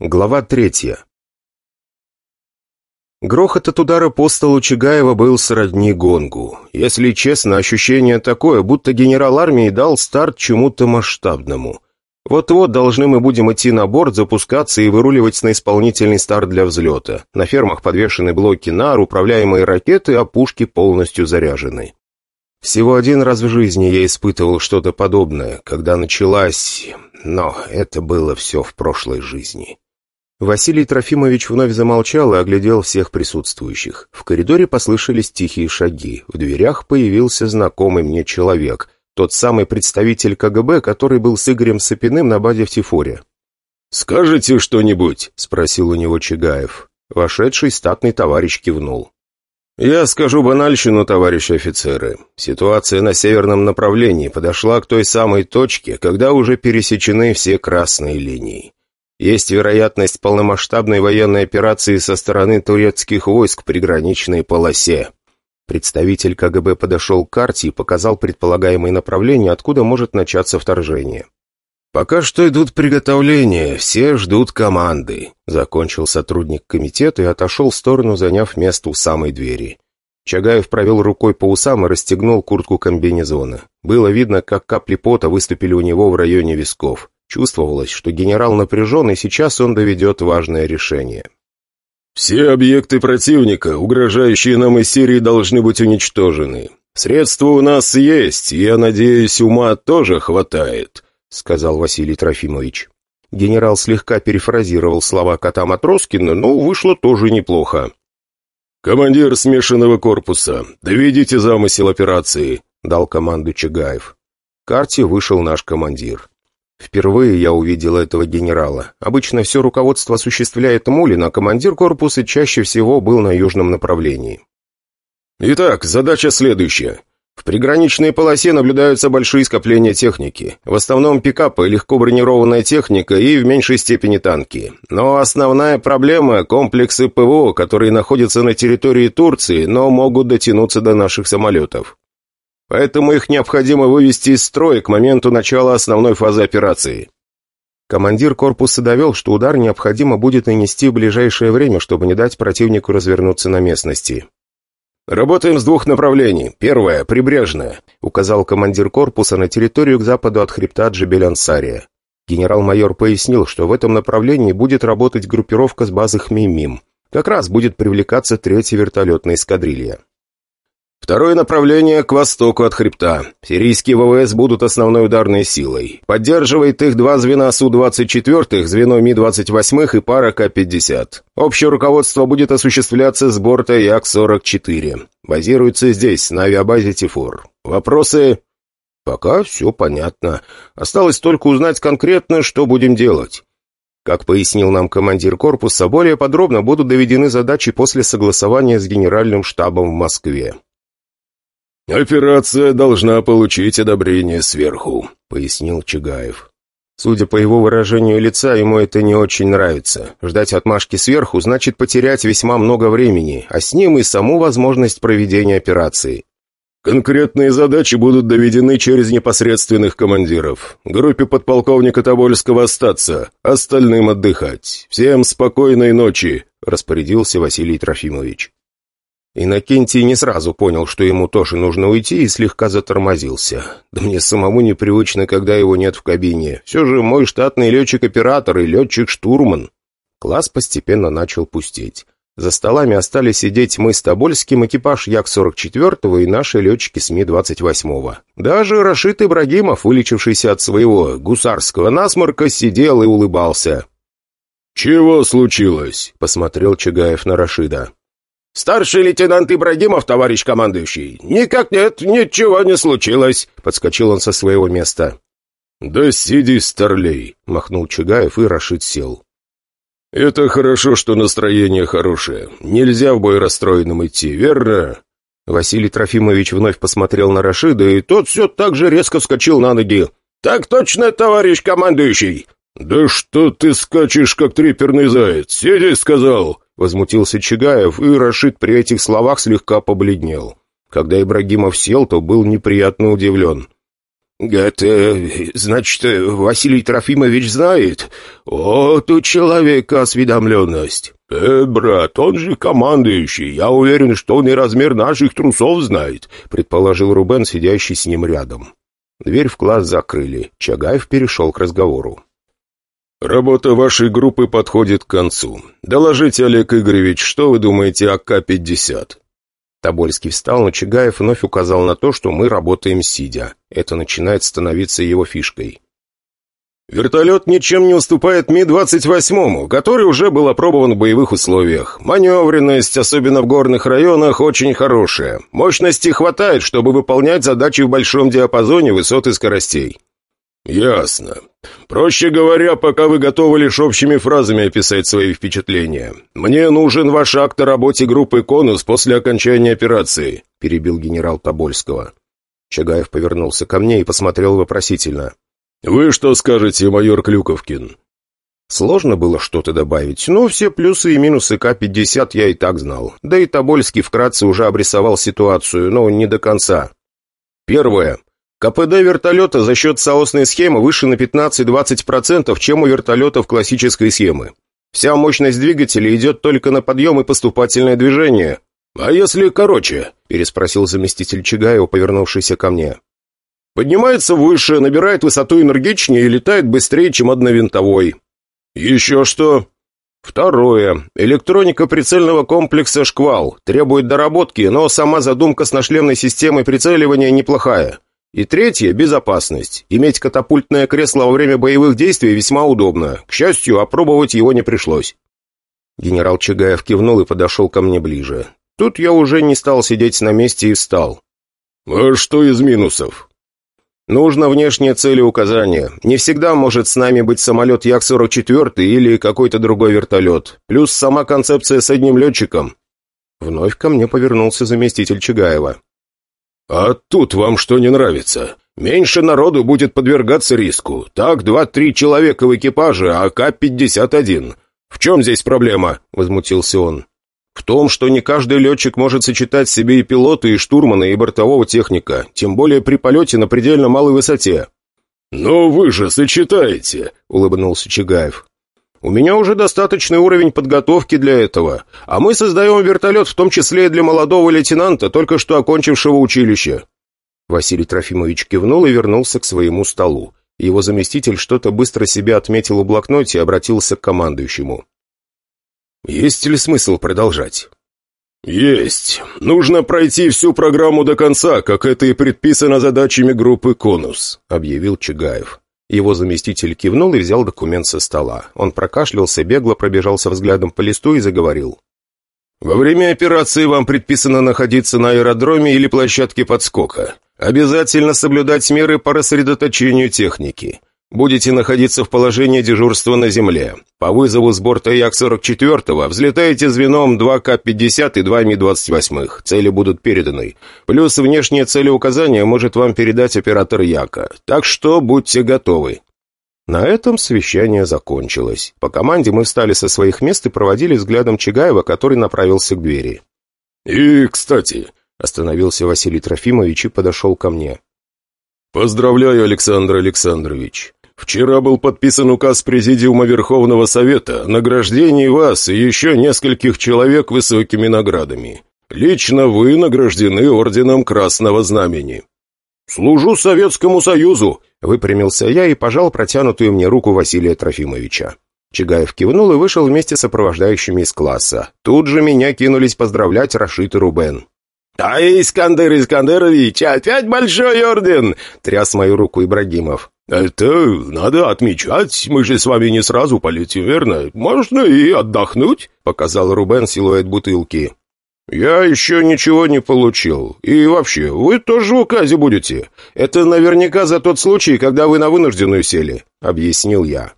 Глава третья. Грохот от удара по столу Чигаева был сродни гонгу. Если честно, ощущение такое, будто генерал армии дал старт чему-то масштабному. Вот-вот должны мы будем идти на борт, запускаться и выруливать на исполнительный старт для взлета. На фермах подвешены блоки НАР, управляемые ракеты, а пушки полностью заряжены. Всего один раз в жизни я испытывал что-то подобное, когда началась... Но это было все в прошлой жизни. Василий Трофимович вновь замолчал и оглядел всех присутствующих. В коридоре послышались тихие шаги. В дверях появился знакомый мне человек. Тот самый представитель КГБ, который был с Игорем Сапиным на базе в Тифоре. «Скажете что-нибудь?» — спросил у него Чигаев. Вошедший статный товарищ кивнул. «Я скажу банальщину, товарищи офицеры. Ситуация на северном направлении подошла к той самой точке, когда уже пересечены все красные линии. Есть вероятность полномасштабной военной операции со стороны турецких войск в приграничной полосе. Представитель КГБ подошел к карте и показал предполагаемое направление, откуда может начаться вторжение. «Пока что идут приготовления, все ждут команды», — закончил сотрудник комитета и отошел в сторону, заняв место у самой двери. Чагаев провел рукой по усам и расстегнул куртку комбинезона. Было видно, как капли пота выступили у него в районе висков. Чувствовалось, что генерал напряжен, и сейчас он доведет важное решение. «Все объекты противника, угрожающие нам из Сирии, должны быть уничтожены. Средства у нас есть, и, я надеюсь, ума тоже хватает», — сказал Василий Трофимович. Генерал слегка перефразировал слова кота Матроскина, но вышло тоже неплохо. «Командир смешанного корпуса, доведите замысел операции», — дал команду Чагаев. К карте вышел наш командир. Впервые я увидел этого генерала. Обычно все руководство осуществляет Мулин, а командир корпуса чаще всего был на южном направлении. Итак, задача следующая. В приграничной полосе наблюдаются большие скопления техники. В основном пикапы, легко бронированная техника и в меньшей степени танки. Но основная проблема – комплексы ПВО, которые находятся на территории Турции, но могут дотянуться до наших самолетов. Поэтому их необходимо вывести из строя к моменту начала основной фазы операции. Командир корпуса довел, что удар необходимо будет нанести в ближайшее время, чтобы не дать противнику развернуться на местности. «Работаем с двух направлений. Первое — прибрежное», — указал командир корпуса на территорию к западу от хребта Джебель-Ансария. Генерал-майор пояснил, что в этом направлении будет работать группировка с базы Хмимим. Как раз будет привлекаться третья вертолетная эскадрилья. Второе направление к востоку от хребта. Сирийские ВВС будут основной ударной силой. Поддерживает их два звена Су-24, звено Ми-28 и пара К-50. Общее руководство будет осуществляться с борта Як-44. Базируется здесь, на авиабазе Тифур. Вопросы? Пока все понятно. Осталось только узнать конкретно, что будем делать. Как пояснил нам командир корпуса, более подробно будут доведены задачи после согласования с генеральным штабом в Москве. «Операция должна получить одобрение сверху», — пояснил Чигаев. Судя по его выражению лица, ему это не очень нравится. Ждать отмашки сверху значит потерять весьма много времени, а с ним и саму возможность проведения операции. Конкретные задачи будут доведены через непосредственных командиров. Группе подполковника Тобольского остаться, остальным отдыхать. Всем спокойной ночи, распорядился Василий Трофимович. Иннокентий не сразу понял, что ему тоже нужно уйти, и слегка затормозился. Да мне самому непривычно, когда его нет в кабине. Все же мой штатный летчик-оператор и летчик-штурман. Класс постепенно начал пустеть. За столами остались сидеть мы с Тобольским, экипаж Як-44 и наши летчики СМИ-28. Даже Рашид Ибрагимов, вылечившийся от своего гусарского насморка, сидел и улыбался. «Чего случилось?» — посмотрел Чагаев на Рашида. «Старший лейтенант Ибрагимов, товарищ командующий!» «Никак нет, ничего не случилось!» — подскочил он со своего места. «Да сиди, старлей!» — махнул Чугаев, и Рашид сел. «Это хорошо, что настроение хорошее. Нельзя в бой расстроенным идти, верно?» Василий Трофимович вновь посмотрел на Рашида, и тот все так же резко вскочил на ноги. «Так точно, товарищ командующий!» «Да что ты скачешь, как триперный заяц? Сиди, сказал!» Возмутился Чигаев, и Рашид при этих словах слегка побледнел. Когда Ибрагимов сел, то был неприятно удивлен. «Это, значит, Василий Трофимович знает? Вот у человека осведомленность». «Э, брат, он же командующий. Я уверен, что он и размер наших трусов знает», предположил Рубен, сидящий с ним рядом. Дверь в класс закрыли. Чагаев перешел к разговору. «Работа вашей группы подходит к концу. Доложите, Олег Игоревич, что вы думаете о К-50?» Тобольский встал, но Чагаев вновь указал на то, что мы работаем сидя. Это начинает становиться его фишкой. Вертолет ничем не уступает Ми-28, который уже был опробован в боевых условиях. Маневренность, особенно в горных районах, очень хорошая. Мощности хватает, чтобы выполнять задачи в большом диапазоне высот и скоростей. «Ясно. Проще говоря, пока вы готовы лишь общими фразами описать свои впечатления. Мне нужен ваш акт о работе группы «Конус» после окончания операции», — перебил генерал Тобольского. Чагаев повернулся ко мне и посмотрел вопросительно. «Вы что скажете, майор Клюковкин?» Сложно было что-то добавить, но все плюсы и минусы К-50 я и так знал. Да и Тобольский вкратце уже обрисовал ситуацию, но не до конца. Первое. КПД вертолета за счет соосной схемы выше на 15-20%, чем у вертолетов классической схемы. Вся мощность двигателя идет только на подъем и поступательное движение. «А если короче?» – переспросил заместитель Чигаева, повернувшийся ко мне. «Поднимается выше, набирает высоту энергичнее и летает быстрее, чем одновинтовой». «Еще что?» Второе. Электроника прицельного комплекса «Шквал». Требует доработки, но сама задумка с нашлемной системой прицеливания неплохая. И третье – безопасность. Иметь катапультное кресло во время боевых действий весьма удобно. К счастью, опробовать его не пришлось. Генерал Чагаев кивнул и подошел ко мне ближе. Тут я уже не стал сидеть на месте и встал. «А что из минусов?» «Нужно внешнее целеуказание. Не всегда может с нами быть самолет Як-44 или какой-то другой вертолет. Плюс сама концепция с одним летчиком». Вновь ко мне повернулся заместитель Чагаева. «А тут вам что не нравится? Меньше народу будет подвергаться риску. Так, два-три человека в экипаже, а К-51. В чем здесь проблема?» — возмутился он. «В том, что не каждый летчик может сочетать в себе и пилота, и штурмана, и бортового техника, тем более при полете на предельно малой высоте». «Но вы же сочетаете», — улыбнулся Чигаев. У меня уже достаточный уровень подготовки для этого, а мы создаем вертолет в том числе и для молодого лейтенанта, только что окончившего училище». Василий Трофимович кивнул и вернулся к своему столу. Его заместитель что-то быстро себе отметил в блокноте и обратился к командующему. «Есть ли смысл продолжать?» «Есть. Нужно пройти всю программу до конца, как это и предписано задачами группы «Конус», — объявил Чигаев. Его заместитель кивнул и взял документ со стола. Он прокашлялся, бегло пробежался взглядом по листу и заговорил. «Во время операции вам предписано находиться на аэродроме или площадке подскока. Обязательно соблюдать меры по рассредоточению техники. Будете находиться в положении дежурства на земле. По вызову с борта Як-44 взлетаете звеном 2К-50 и 2 Ми-28. Цели будут переданы. Плюс внешнее целеуказание может вам передать оператор Яка. Так что будьте готовы. На этом совещание закончилось. По команде мы встали со своих мест и проводили взглядом Чигаева, который направился к двери. «И, кстати...» — остановился Василий Трофимович и подошел ко мне. «Поздравляю, Александр Александрович. Вчера был подписан указ Президиума Верховного Совета о награждении вас и еще нескольких человек высокими наградами. Лично вы награждены Орденом Красного Знамени». «Служу Советскому Союзу!» — выпрямился я и пожал протянутую мне руку Василия Трофимовича. Чигаев кивнул и вышел вместе с сопровождающими из класса. Тут же меня кинулись поздравлять Рашид и Рубен. «А Искандер Искандерович, опять большой орден!» — тряс мою руку Ибрагимов. «Это надо отмечать, мы же с вами не сразу полетим, верно? Можно и отдохнуть», — показал Рубен силуэт бутылки. «Я еще ничего не получил. И вообще, вы тоже в указе будете. Это наверняка за тот случай, когда вы на вынужденную сели», — объяснил я.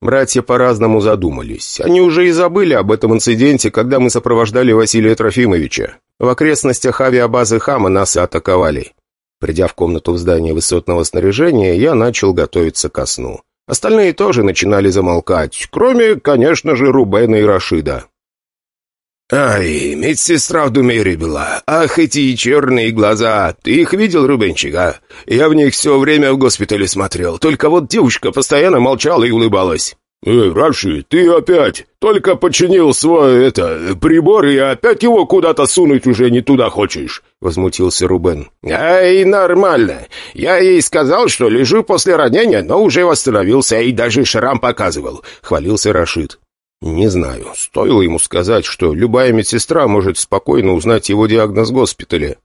Братья по-разному задумались. Они уже и забыли об этом инциденте, когда мы сопровождали Василия Трофимовича. В окрестностях авиабазы Хама нас атаковали. Придя в комнату в здании высотного снаряжения, я начал готовиться ко сну. Остальные тоже начинали замолкать, кроме, конечно же, Рубена и Рашида. «Ай, медсестра в Думере была. Ах, эти черные глаза! Ты их видел, Рубенчик, а? Я в них все время в госпитале смотрел. Только вот девушка постоянно молчала и улыбалась». «Эй, Раши, ты опять! Только починил свой, это, прибор и опять его куда-то сунуть уже не туда хочешь!» — возмутился Рубен. «Ай, нормально! Я ей сказал, что лежу после ранения, но уже восстановился и даже шрам показывал», — хвалился Рашид. «Не знаю. Стоило ему сказать, что любая медсестра может спокойно узнать его диагноз госпитале.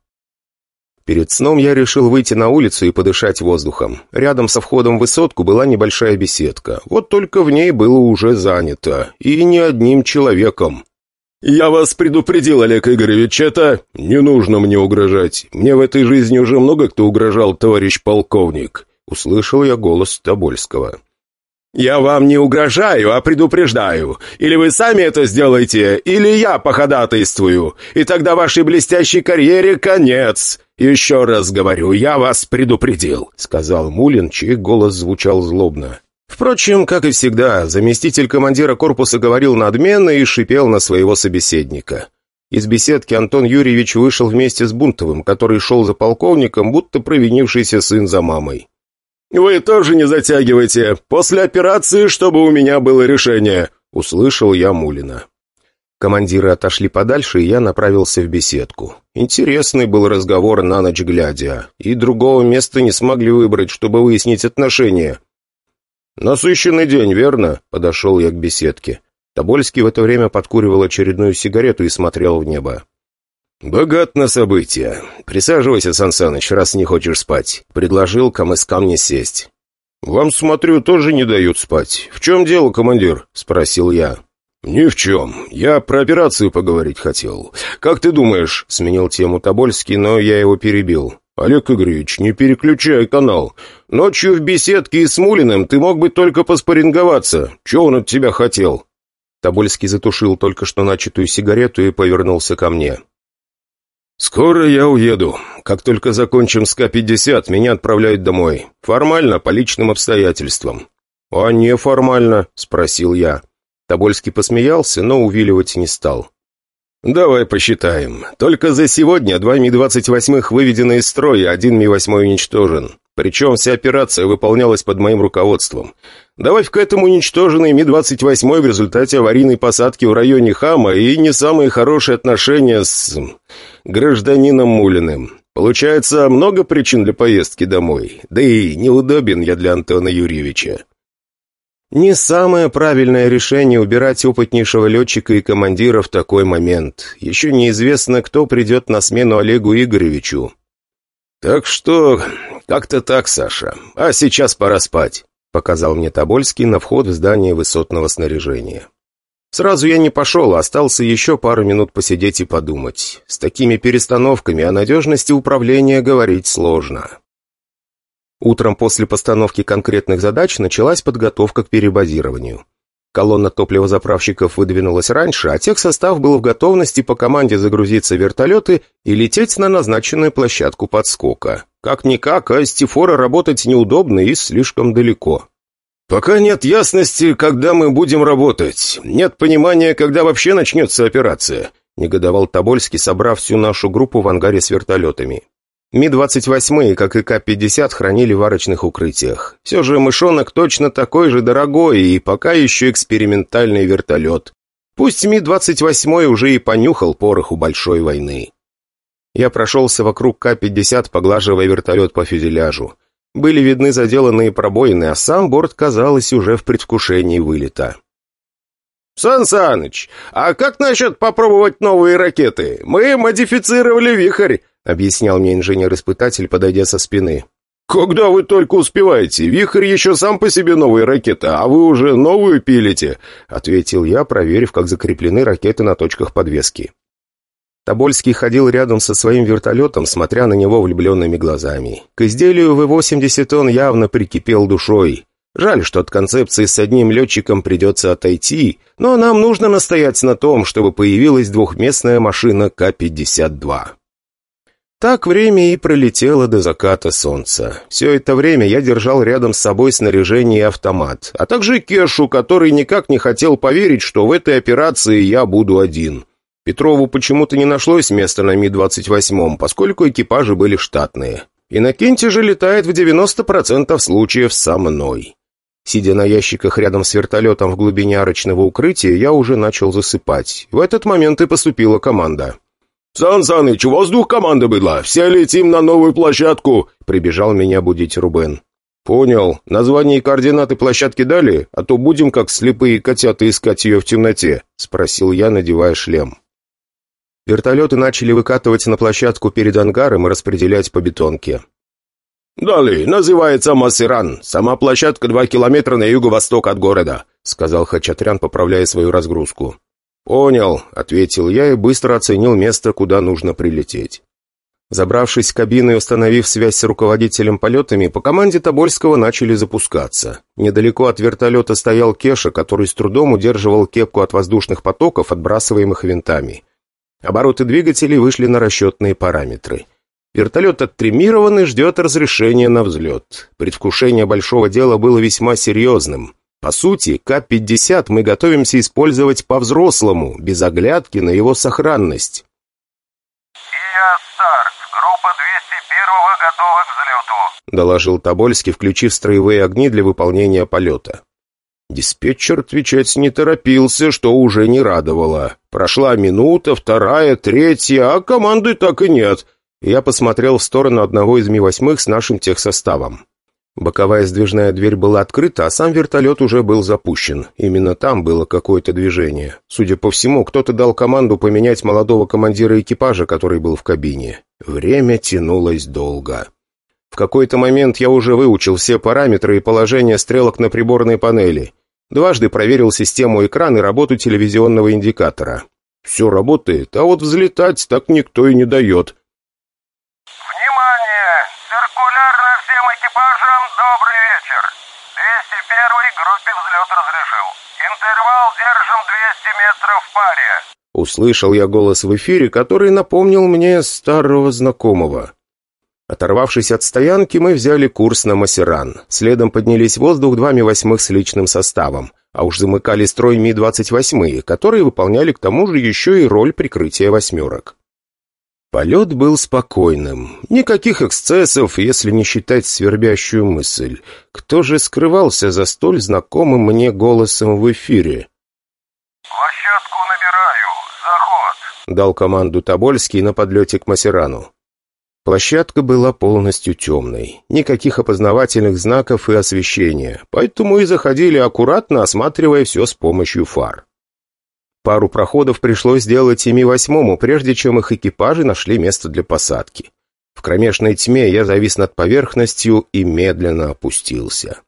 Перед сном я решил выйти на улицу и подышать воздухом. Рядом со входом в высотку была небольшая беседка. Вот только в ней было уже занято. И не одним человеком. «Я вас предупредил, Олег Игоревич, это... Не нужно мне угрожать. Мне в этой жизни уже много кто угрожал, товарищ полковник». Услышал я голос Тобольского. «Я вам не угрожаю, а предупреждаю. Или вы сами это сделаете, или я походатайствую. И тогда вашей блестящей карьере конец. Еще раз говорю, я вас предупредил», — сказал Мулин, чей голос звучал злобно. Впрочем, как и всегда, заместитель командира корпуса говорил надменно и шипел на своего собеседника. Из беседки Антон Юрьевич вышел вместе с Бунтовым, который шел за полковником, будто провинившийся сын за мамой. «Вы тоже не затягивайте. После операции, чтобы у меня было решение», — услышал я Мулина. Командиры отошли подальше, и я направился в беседку. Интересный был разговор на ночь глядя, и другого места не смогли выбрать, чтобы выяснить отношения. «Насыщенный день, верно?» — подошел я к беседке. Тобольский в это время подкуривал очередную сигарету и смотрел в небо. «Богат на события. Присаживайся, Сан Саныч, раз не хочешь спать», — предложил Камыскам мне сесть. «Вам, смотрю, тоже не дают спать. В чем дело, командир?» — спросил я. «Ни в чем. Я про операцию поговорить хотел. Как ты думаешь?» — сменил тему Тобольский, но я его перебил. «Олег Игоревич, не переключай канал. Ночью в беседке и с Мулиным ты мог бы только поспоринговаться. Чего он от тебя хотел?» Тобольский затушил только что начатую сигарету и повернулся ко мне. «Скоро я уеду. Как только закончим с К-50, меня отправляют домой. Формально, по личным обстоятельствам». «А неформально?» — спросил я. Тобольский посмеялся, но увиливать не стал. «Давай посчитаем. Только за сегодня два Ми-28 выведены из строя, один Ми-8 уничтожен. Причем вся операция выполнялась под моим руководством. Добавь к этому уничтоженный Ми-28 в результате аварийной посадки в районе Хама и не самые хорошие отношения с... гражданином Мулиным. Получается, много причин для поездки домой. Да и неудобен я для Антона Юрьевича. Не самое правильное решение убирать опытнейшего летчика и командира в такой момент. Еще неизвестно, кто придет на смену Олегу Игоревичу. Так что как-то так, Саша. А сейчас пора спать», — показал мне Тобольский на вход в здание высотного снаряжения. Сразу я не пошел, а остался еще пару минут посидеть и подумать. С такими перестановками о надежности управления говорить сложно. Утром после постановки конкретных задач началась подготовка к перебазированию. Колонна топливозаправщиков выдвинулась раньше, а техсостав был в готовности по команде загрузиться вертолеты и лететь на назначенную площадку подскока. Как-никак, а с Тифора работать неудобно и слишком далеко. «Пока нет ясности, когда мы будем работать. Нет понимания, когда вообще начнется операция», — негодовал Тобольский, собрав всю нашу группу в ангаре с вертолетами. Ми-28, как и К-50, хранили в арочных укрытиях. Все же мышонок точно такой же дорогой и пока еще экспериментальный вертолет. Пусть Ми-28 уже и понюхал пороху большой войны. Я прошелся вокруг К-50, поглаживая вертолет по фюзеляжу. Были видны заделанные пробоины, а сам борт, казалось, уже в предвкушении вылета. «Сан Саныч, а как насчет попробовать новые ракеты? Мы модифицировали «Вихрь», — объяснял мне инженер-испытатель, подойдя со спины. «Когда вы только успеваете? Вихрь еще сам по себе новая ракета, а вы уже новую пилите», — ответил я, проверив, как закреплены ракеты на точках подвески. Тобольский ходил рядом со своим вертолетом, смотря на него влюбленными глазами. К изделию В-80 он явно прикипел душой. Жаль, что от концепции с одним летчиком придется отойти, но нам нужно настоять на том, чтобы появилась двухместная машина К-52. Так время и пролетело до заката солнца. Все это время я держал рядом с собой снаряжение и автомат, а также Кешу, который никак не хотел поверить, что в этой операции я буду один. Петрову почему-то не нашлось места на Ми-28, поскольку экипажи были штатные. Иннокентий же летает в 90% случаев со мной. Сидя на ящиках рядом с вертолетом в глубине арочного укрытия, я уже начал засыпать. В этот момент и поступила команда. «Сан Саныч, двух команда была. Все летим на новую площадку!» Прибежал меня будить Рубен. «Понял. Название и координаты площадки дали, а то будем, как слепые котята, искать ее в темноте», — спросил я, надевая шлем. Вертолеты начали выкатывать на площадку перед ангаром и распределять по бетонке. «Дали, называется Масиран. Сама площадка два километра на юго-восток от города», — сказал Хачатрян, поправляя свою разгрузку. «Понял», — ответил я и быстро оценил место, куда нужно прилететь. Забравшись в кабину и установив связь с руководителем полетами, по команде Тобольского начали запускаться. Недалеко от вертолета стоял Кеша, который с трудом удерживал кепку от воздушных потоков, отбрасываемых винтами. Обороты двигателей вышли на расчетные параметры. Вертолет оттримирован и ждет разрешения на взлет. Предвкушение большого дела было весьма серьезным. По сути, К-50 мы готовимся использовать по-взрослому, без оглядки на его сохранность. «ИА старт. Группа 201-го готова к взлету», — доложил Тобольский, включив строевые огни для выполнения полета. Диспетчер отвечать не торопился, что уже не радовало. Прошла минута, вторая, третья, а команды так и нет — я посмотрел в сторону одного из Ми-8 с нашим техсоставом. Боковая сдвижная дверь была открыта, а сам вертолет уже был запущен. Именно там было какое-то движение. Судя по всему, кто-то дал команду поменять молодого командира экипажа, который был в кабине. Время тянулось долго. В какой-то момент я уже выучил все параметры и положение стрелок на приборной панели. Дважды проверил систему экрана и работу телевизионного индикатора. Все работает, а вот взлетать так никто и не дает. добрый вечер. 201-й группе взлет разрешил. Интервал держим 200 метров в паре. Услышал я голос в эфире, который напомнил мне старого знакомого. Оторвавшись от стоянки, мы взяли курс на Масеран. Следом поднялись в воздух два Ми-8 с личным составом, а уж замыкали строй Ми-28, которые выполняли к тому же еще и роль прикрытия восьмерок. Полет был спокойным. Никаких эксцессов, если не считать свербящую мысль. Кто же скрывался за столь знакомым мне голосом в эфире? «Площадку набираю. Заход!» — дал команду Тобольский на подлете к Масерану. Площадка была полностью темной. Никаких опознавательных знаков и освещения, поэтому и заходили аккуратно, осматривая все с помощью фар. Пару проходов пришлось сделать ими восьмому, прежде чем их экипажи нашли место для посадки. В кромешной тьме я завис над поверхностью и медленно опустился.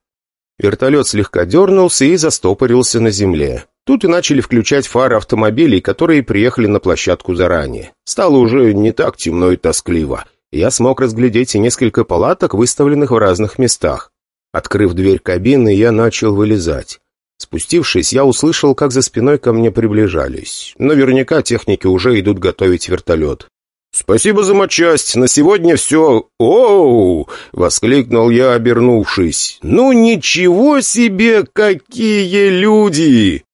Вертолет слегка дернулся и застопорился на земле. Тут и начали включать фары автомобилей, которые приехали на площадку заранее. Стало уже не так темно и тоскливо. Я смог разглядеть и несколько палаток, выставленных в разных местах. Открыв дверь кабины, я начал вылезать. Спустившись, я услышал, как за спиной ко мне приближались. Наверняка техники уже идут готовить вертолет. «Спасибо за матчасть, на сегодня все...» «Оу!» — воскликнул я, обернувшись. «Ну ничего себе, какие люди!»